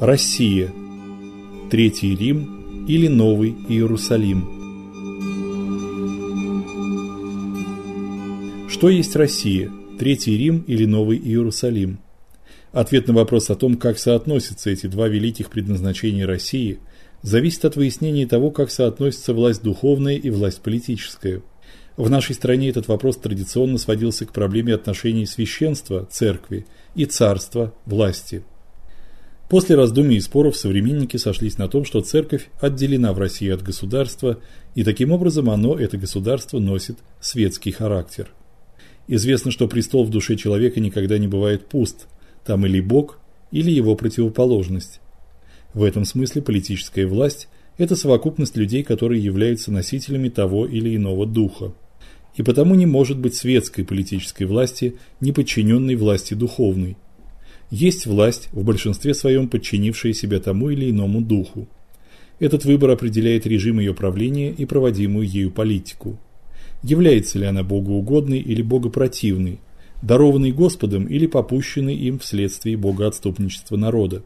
Россия. Третий Рим или Новый Иерусалим. Что есть Россия? Третий Рим или Новый Иерусалим? Ответ на вопрос о том, как соотносятся эти два великих предназначения России, зависит от выяснения того, как соотносится власть духовная и власть политическая. В нашей стране этот вопрос традиционно сводился к проблеме отношений священства, церкви и царства, власти. После раздумий и споров современники сошлись на том, что церковь отделена в России от государства, и таким образом оно, это государство, носит светский характер. Известно, что престол в душе человека никогда не бывает пуст, там или Бог, или его противоположность. В этом смысле политическая власть – это совокупность людей, которые являются носителями того или иного духа. И потому не может быть светской политической власти, не подчиненной власти духовной – есть власть, в большинстве своем подчинившая себя тому или иному духу. Этот выбор определяет режим ее правления и проводимую ею политику. Является ли она богоугодной или богопротивной, дарованной Господом или попущенной им вследствие богоотступничества народа.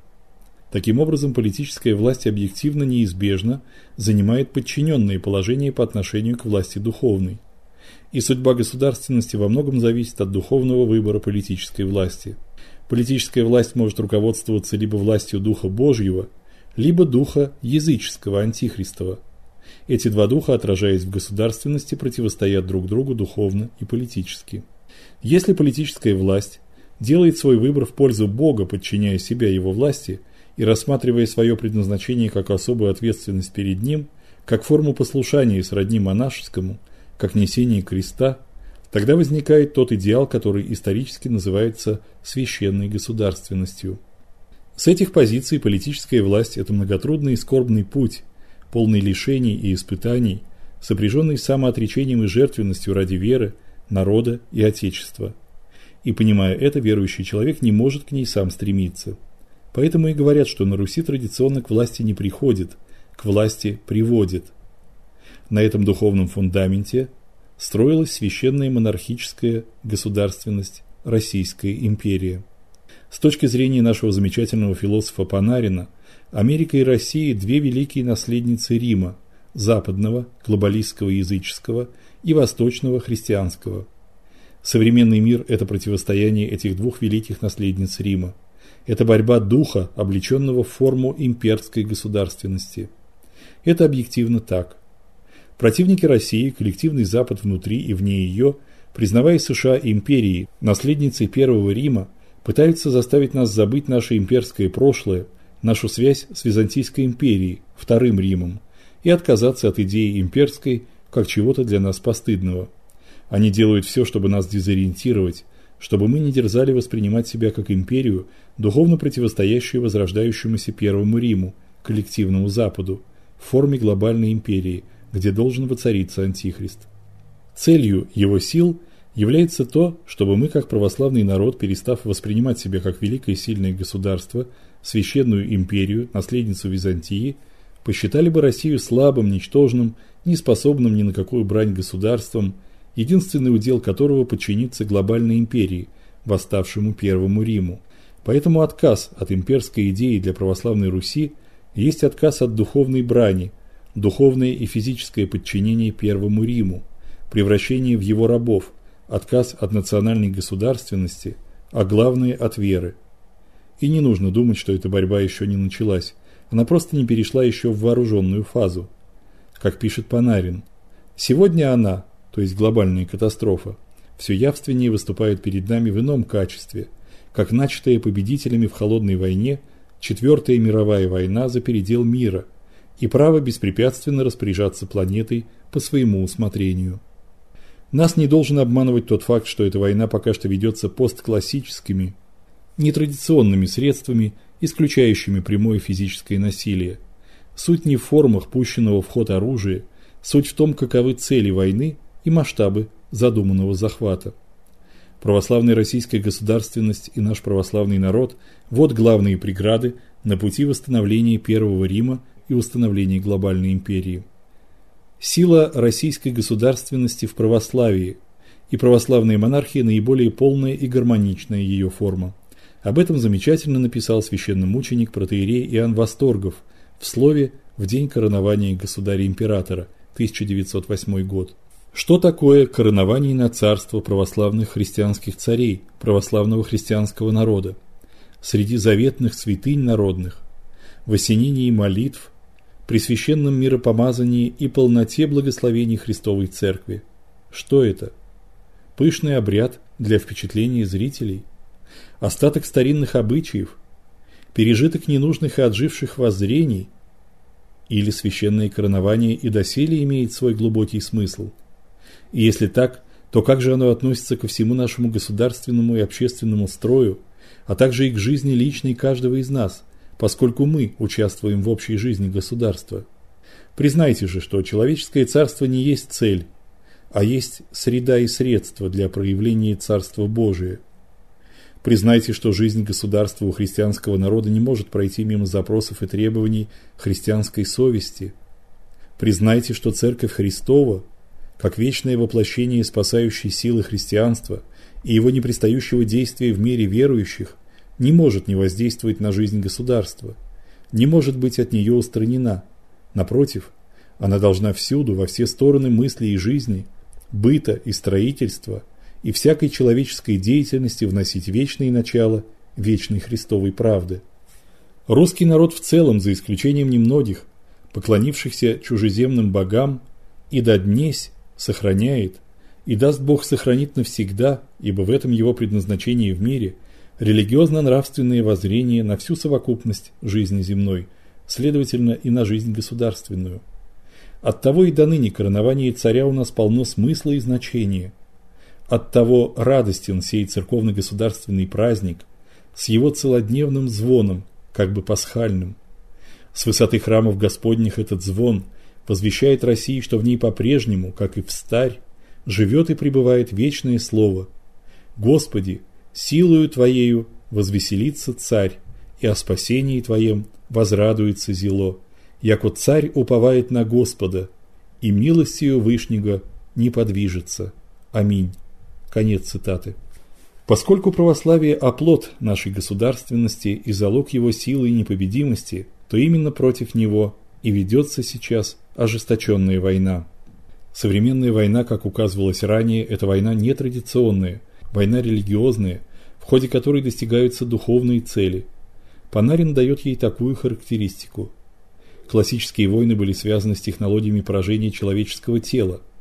Таким образом, политическая власть объективно неизбежно занимает подчиненное положение по отношению к власти духовной. И судьба государственности во многом зависит от духовного выбора политической власти – Политическая власть может руководствоваться либо властью Духа Божьего, либо Духа языческого, антихристова. Эти два духа, отражаясь в государственности, противостоят друг другу духовно и политически. Если политическая власть делает свой выбор в пользу Бога, подчиняя себя его власти и рассматривая свое предназначение как особую ответственность перед Ним, как форму послушания сродни монашескому, как несение креста – Тогда возникает тот идеал, который исторически называется священной государственностью. С этих позиций политическая власть – это многотрудный и скорбный путь, полный лишений и испытаний, сопряженный самоотречением и жертвенностью ради веры, народа и Отечества. И понимая это, верующий человек не может к ней сам стремиться. Поэтому и говорят, что на Руси традиционно к власти не приходит, к власти приводит. На этом духовном фундаменте – строилась священная монархическая государственность Российская империя. С точки зрения нашего замечательного философа Панарина, Америка и Россия – две великие наследницы Рима – западного, глобалистского языческого и восточного христианского. Современный мир – это противостояние этих двух великих наследниц Рима. Это борьба духа, облеченного в форму имперской государственности. Это объективно так – Противники России, коллективный Запад внутри и вне ее, признавая США империей, наследницей Первого Рима, пытаются заставить нас забыть наше имперское прошлое, нашу связь с Византийской империей, Вторым Римом, и отказаться от идеи имперской как чего-то для нас постыдного. Они делают все, чтобы нас дезориентировать, чтобы мы не дерзали воспринимать себя как империю, духовно противостоящую возрождающемуся Первому Риму, коллективному Западу, в форме глобальной империи – где должен воцариться Антихрист. Целью его сил является то, чтобы мы, как православный народ, перестав воспринимать себя как великое и сильное государство, священную империю, наследницу Византии, посчитали бы Россию слабым, ничтожным, неспособным ни на какую брань государством, единственный удел которого подчиниться глобальной империи, восставшему Первому Риму. Поэтому отказ от имперской идеи для православной Руси есть отказ от духовной брани – духовное и физическое подчинение Первому Риму, превращение в его рабов, отказ от национальной государственности, а главное от веры. И не нужно думать, что эта борьба еще не началась, она просто не перешла еще в вооруженную фазу. Как пишет Панарин, сегодня она, то есть глобальная катастрофа, все явственнее выступает перед нами в ином качестве, как начатая победителями в холодной войне Четвертая мировая война за передел мира – и право беспрепятственно распоряжаться планетой по своему усмотрению. Нас не должен обманывать тот факт, что эта война пока что ведется постклассическими, нетрадиционными средствами, исключающими прямое физическое насилие. Суть не в формах пущенного в ход оружия, суть в том, каковы цели войны и масштабы задуманного захвата. Православная российская государственность и наш православный народ – вот главные преграды на пути восстановления Первого Рима и установлении глобальной империи. Сила российской государственности в православии и православная монархия наиболее полная и гармоничная ее форма. Об этом замечательно написал священномученик протоиерей Иоанн Восторгов в слове в день коронования государя-императора 1908 год. Что такое коронование на царство православных христианских царей, православного христианского народа? Среди заветных святынь народных, в осенении молитв, при священном миропомазании и полноте благословений Христовой Церкви. Что это? Пышный обряд для впечатления зрителей – остаток старинных обычаев, пережиток ненужных и отживших воззрений, или священное коронование и доселе имеет свой глубокий смысл? И если так, то как же оно относится ко всему нашему государственному и общественному строю, а также и к жизни личной каждого из нас, поскольку мы участвуем в общей жизни государства? Признайте же, что человеческое царство не есть цель, а есть среда и средство для проявления Царства Божия – Признайте, что жизнь государства у христианского народа не может пройти мимо запросов и требований христианской совести. Признайте, что Церковь Христова, как вечное воплощение спасающей силы христианства и его непрестающего действия в мире верующих, не может не воздействовать на жизнь государства, не может быть от нее устранена. Напротив, она должна всюду, во все стороны мысли и жизни, быта и строительства – и всякой человеческой деятельности вносить вечные начала вечной Христовой правды. Русский народ в целом, за исключением немногих, поклонившихся чужеземным богам, и до днесь сохраняет, и даст Бог сохранить навсегда, ибо в этом его предназначение в мире, религиозно-нравственные воззрения на всю совокупность жизни земной, следовательно и на жизнь государственную. Оттого и до ныне коронование царя у нас полно смысла и значения – Оттого радостен сей церковно-государственный праздник с его целодневным звоном, как бы пасхальным. С высоты храмов Господних этот звон возвещает России, что в ней по-прежнему, как и в старь, живет и пребывает вечное слово. Господи, силою Твоею возвеселится царь, и о спасении Твоем возрадуется зело, яко царь уповает на Господа, и милостью Вышнего не подвижется. Аминь. Конец цитаты. Поскольку православие – оплот нашей государственности и залог его силы и непобедимости, то именно против него и ведется сейчас ожесточенная война. Современная война, как указывалось ранее, это война нетрадиционная, война религиозная, в ходе которой достигаются духовные цели. Панарин дает ей такую характеристику. Классические войны были связаны с технологиями поражения человеческого тела –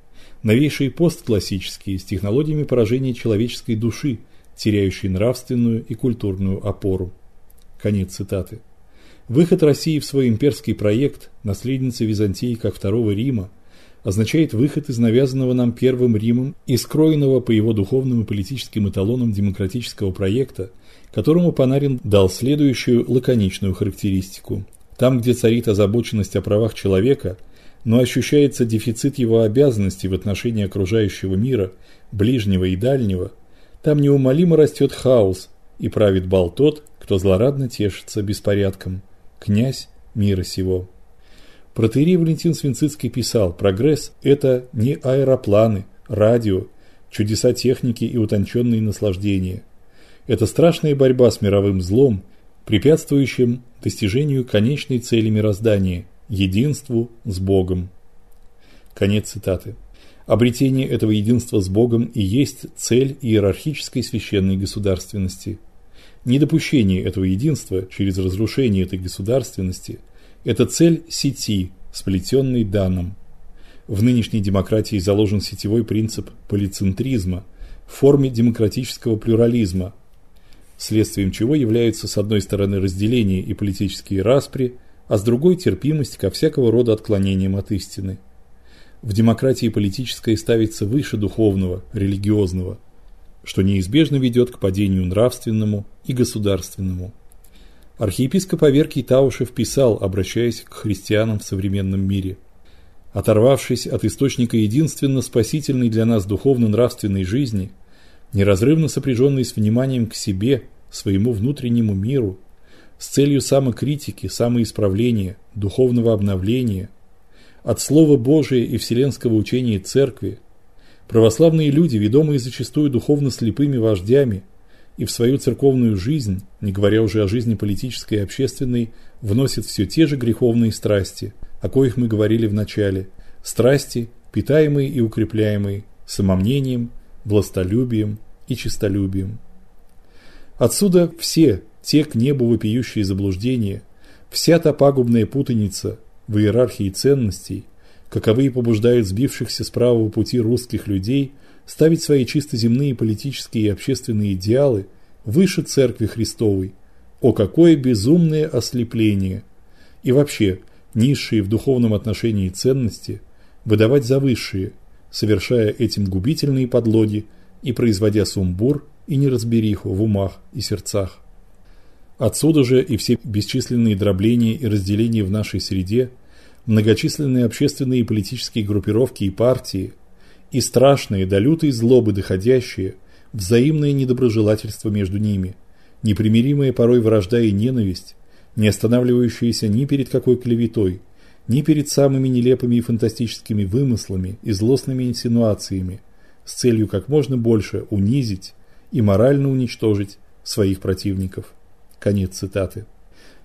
Новейшие постклассические с технологиями поражения человеческой души, теряющей нравственную и культурную опору. Конец цитаты. Выход России в свой имперский проект, наследницы Византии как Второго Рима, означает выход из навязанного нам Первым Римом и скроенного по его духовным и политическим эталонам демократического проекта, которому Панарин дал следующую лаконичную характеристику. Там, где царит озабоченность о правах человека – но ощущается дефицит его обязанностей в отношении окружающего мира, ближнего и дальнего, там неумолимо растет хаос, и правит бал тот, кто злорадно тешится беспорядком, князь мира сего. Протеерей Валентин Свинцицкий писал, прогресс – это не аэропланы, радио, чудеса техники и утонченные наслаждения. Это страшная борьба с мировым злом, препятствующим достижению конечной цели мироздания – единству с Богом. Конец цитаты. Обретение этого единства с Богом и есть цель иерархической священной государственности. Недопущение этого единства через разрушение этой государственности – это цель сети, сплетенной данным. В нынешней демократии заложен сетевой принцип полицентризма в форме демократического плюрализма, следствием чего являются с одной стороны разделение и политические распри, а с другой терпимость ко всякого рода отклонениям от истины. В демократии политическое ставится выше духовного, религиозного, что неизбежно ведет к падению нравственному и государственному. Архиепископ Аверкий Таушев писал, обращаясь к христианам в современном мире: оторвавшись от источника единственно спасительной для нас духовно-нравственной жизни, неразрывно сопряженной с вниманием к себе, своему внутреннему миру, с целью самокритики, самоисправления, духовного обновления, от Слова Божия и вселенского учения Церкви, православные люди, ведомые зачастую духовно слепыми вождями, и в свою церковную жизнь, не говоря уже о жизни политической и общественной, вносит все те же греховные страсти, о коих мы говорили в начале. Страсти, питаемые и укрепляемые самомнением, властолюбием и честолюбием. Отсюда все те к небу вопиющие заблуждения, вся та пагубная путаница в иерархии ценностей, каковые побуждают сбившихся с правого пути русских людей ставить свои чисто земные политические и общественные идеалы выше Церкви Христовой. О какое безумное ослепление! И вообще, низшие в духовном отношении ценности выдавать за высшие, совершая этим губительные подлоги и производя сумбур и неразбериху в умах и сердцах. Отсюда же и все бесчисленные дробления и разделения в нашей среде, многочисленные общественные и политические группировки и партии, и страшные до лютой злобы доходящие, взаимное недоброжелательство между ними, непримиримая порой вражда и ненависть, не останавливающиеся ни перед какой клеветой, ни перед самыми нелепыми и фантастическими вымыслами и злостными инсинуациями, с целью как можно больше унизить и морально уничтожить своих противников. Конец цитаты.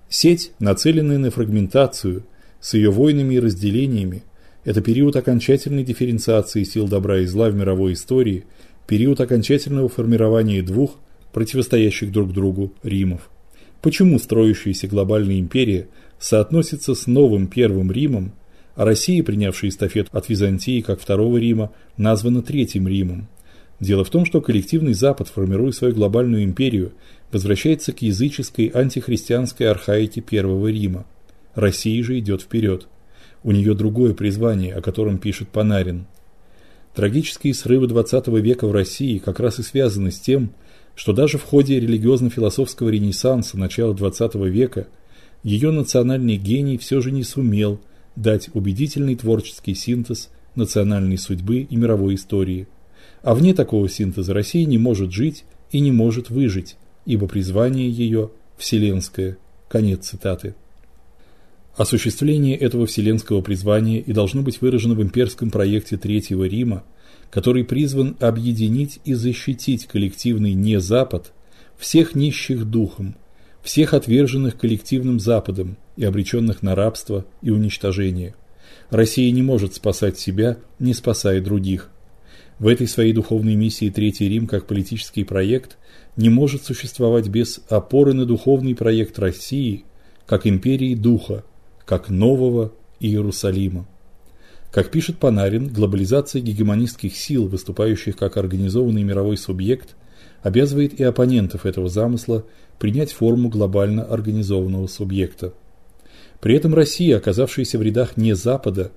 Сеть, нацеленная на фрагментацию, с ее войнами и разделениями, это период окончательной дифференциации сил добра и зла в мировой истории, период окончательного формирования двух противостоящих друг другу Римов. Почему строящаяся глобальная империя соотносится с новым Первым Римом, а Россия, принявшая эстафету от Византии как Второго Рима, названа Третьим Римом? Дело в том, что коллективный Запад, формируя свою глобальную империю, возвращается к языческой антихристианской архаике Первого Рима. Россия же идет вперед. У нее другое призвание, о котором пишет Панарин. Трагические срывы XX века в России как раз и связаны с тем, что даже в ходе религиозно-философского ренессанса начала XX века ее национальный гений все же не сумел дать убедительный творческий синтез национальной судьбы и мировой истории. А вне такого синтеза Россия не может жить и не может выжить, ибо призвание ее вселенское. Конец цитаты. Осуществление этого вселенского призвания и должно быть выражено в имперском проекте Третьего Рима, который призван объединить и защитить коллективный не-запад всех нищих духом, всех отверженных коллективным западом и обреченных на рабство и уничтожение. Россия не может спасать себя, не спасая других. В этой своей духовной миссии Третий Рим как политический проект не может существовать без опоры на духовный проект России как империи духа, как нового Иерусалима. Как пишет Панарин, глобализация гегемонистских сил, выступающих как организованный мировой субъект, обязывает и оппонентов этого замысла принять форму глобально организованного субъекта. При этом Россия, оказавшаяся в рядах не Запада,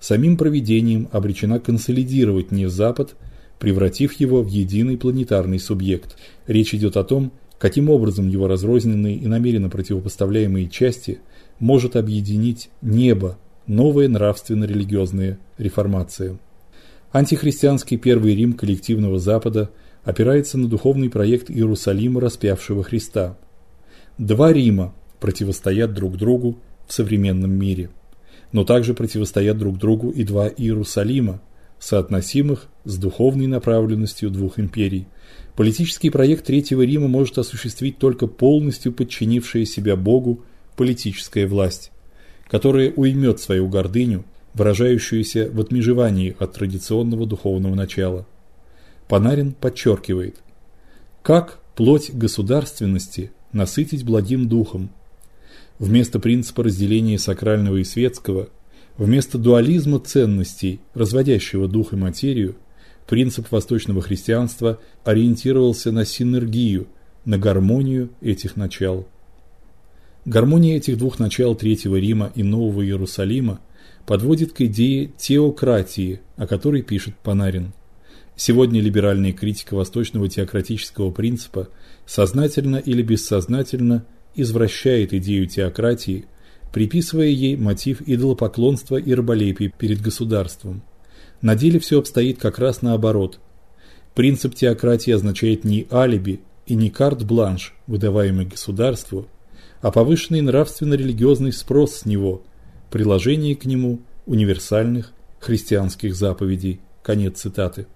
самим проведением обречена консолидировать не Запад, превратив его в единый планетарный субъект. Речь идет о том, каким образом его разрозненные и намеренно противопоставляемые части может объединить небо, новая нравственно-религиозная реформация. Антихристианский Первый Рим коллективного Запада опирается на духовный проект Иерусалима распявшего Христа. Два Рима противостоят друг другу в современном мире, но также противостоят друг другу и два Иерусалима, соотносимых с духовной направленностью двух империй. Политический проект Третьего Рима может осуществить только полностью подчинившая себя Богу политическая власть которое уймет свою гордыню, выражающуюся в отмежевании от традиционного духовного начала. Панарин подчеркивает, как плоть государственности насытить благим духом. Вместо принципа разделения сакрального и светского, вместо дуализма ценностей, разводящего дух и материю, принцип восточного христианства ориентировался на синергию, на гармонию этих начал. Гармония этих двух начал Третьего Рима и Нового Иерусалима подводит к идее теократии, о которой пишет Панарин. Сегодня либеральная критика восточного теократического принципа сознательно или бессознательно извращает идею теократии, приписывая ей мотив идолопоклонства и раболепия перед государством. На деле все обстоит как раз наоборот. Принцип теократии означает не алиби и не карт-бланш, выдаваемый государству, а повышенный нравственно-религиозный спрос с него, приложение к нему универсальных христианских заповедей. Конец цитаты.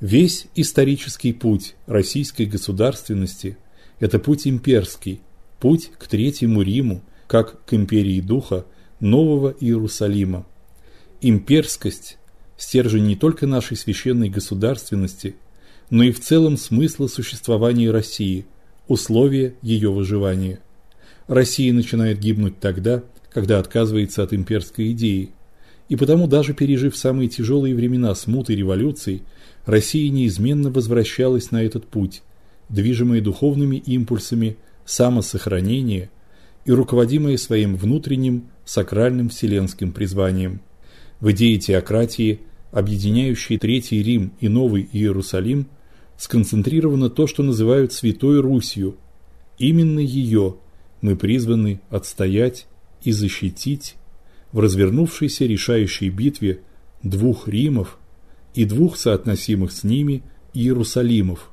Весь исторический путь российской государственности – это путь имперский, путь к Третьему Риму, как к империи духа Нового Иерусалима. Имперскость – стержень не только нашей священной государственности, но и в целом смысла существования России, условия ее выживания. Россия начинает гибнуть тогда, когда отказывается от имперской идеи, и потому даже пережив самые тяжелые времена смуты и революций, Россия неизменно возвращалась на этот путь, движимая духовными импульсами самосохранения и руководимая своим внутренним сакральным вселенским призванием. В идее теократии, объединяющей Третий Рим и Новый Иерусалим, сконцентрировано то, что называют Святой Русью. Именно ее мы призваны отстоять и защитить в развернувшейся решающей битве двух Римов и двух соотносимых с ними Иерусалимов,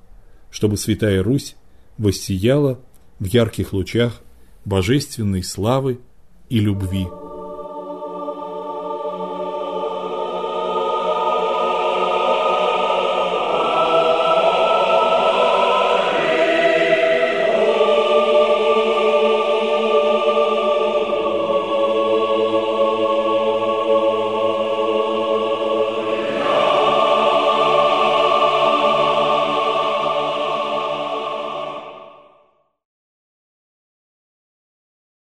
чтобы Святая Русь воссияла в ярких лучах божественной славы и любви.